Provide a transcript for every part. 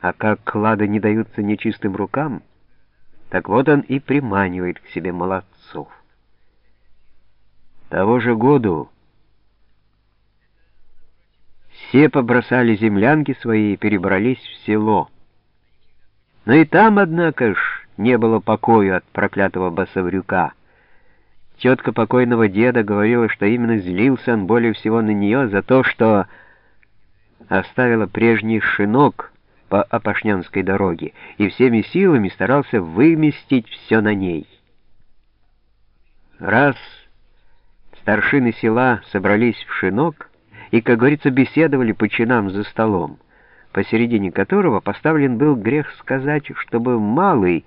А как клады не даются нечистым рукам, так вот он и приманивает к себе молодцов. Того же году все побросали землянки свои и перебрались в село. Но и там, однако ж, не было покоя от проклятого басоврюка. Тетка покойного деда говорила, что именно злился он более всего на нее за то, что оставила прежний шинок по Апашнянской дороге и всеми силами старался выместить все на ней. Раз старшины села собрались в шинок и, как говорится, беседовали по чинам за столом, посередине которого поставлен был грех сказать, чтобы малый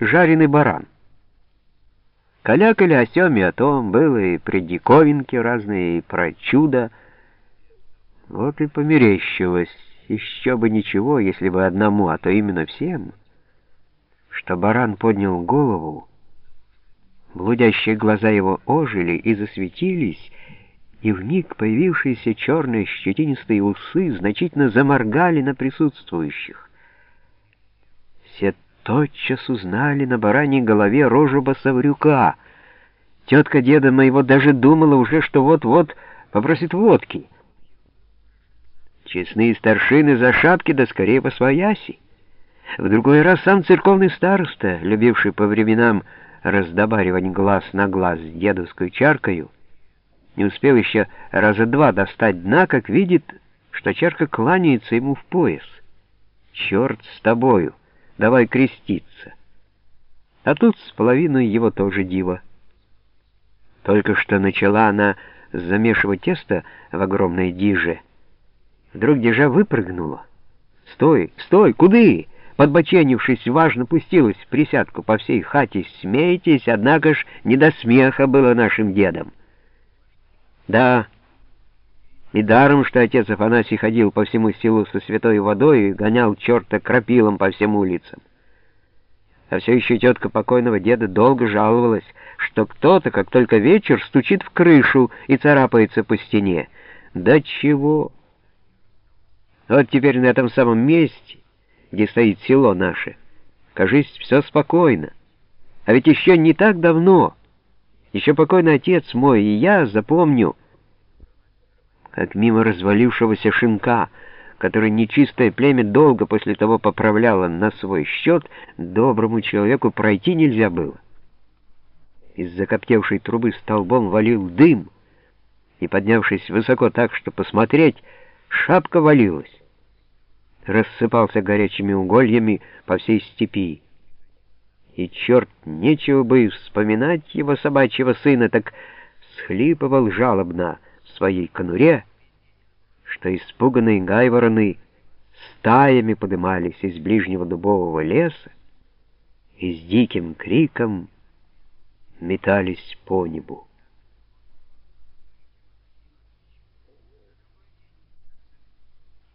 жареный баран. Калякали о сём и о том, было и предиковинки разные, и про чудо. Вот и померещилось, еще бы ничего, если бы одному, а то именно всем, что баран поднял голову, блудящие глаза его ожили и засветились, и вмиг появившиеся черные щетинистые усы значительно заморгали на присутствующих. Все тотчас узнали на бараньей голове рожу басаврюка. Тетка деда моего даже думала уже, что вот-вот попросит водки. Честные старшины за шапки, да скорее по свояси. В другой раз сам церковный староста, любивший по временам раздобаривать глаз на глаз с дедовской чаркою, не успел еще раза два достать дна, как видит, что чарка кланяется ему в пояс. «Черт с тобою! Давай креститься!» А тут с половиной его тоже диво. Только что начала она замешивать тесто в огромной диже. Вдруг дижа выпрыгнула. «Стой! Стой! Куды?» Подбоченившись, важно пустилась в присядку по всей хате. «Смейтесь, однако ж не до смеха было нашим дедом». Да, и даром, что отец Афанасий ходил по всему селу со святой водой и гонял черта крапилом по всем улицам. А все еще тетка покойного деда долго жаловалась, что кто-то, как только вечер, стучит в крышу и царапается по стене. Да чего? Вот теперь на этом самом месте, где стоит село наше, кажись, все спокойно. А ведь еще не так давно... Еще покойный отец мой и я запомню, как мимо развалившегося шинка, который нечистое племя долго после того поправляло на свой счет, доброму человеку пройти нельзя было. Из закоптевшей трубы столбом валил дым, и, поднявшись высоко так, что посмотреть, шапка валилась, рассыпался горячими угольями по всей степи и черт, нечего бы вспоминать его собачьего сына, так схлипывал жалобно в своей конуре, что испуганные гайвороны стаями подымались из ближнего дубового леса и с диким криком метались по небу.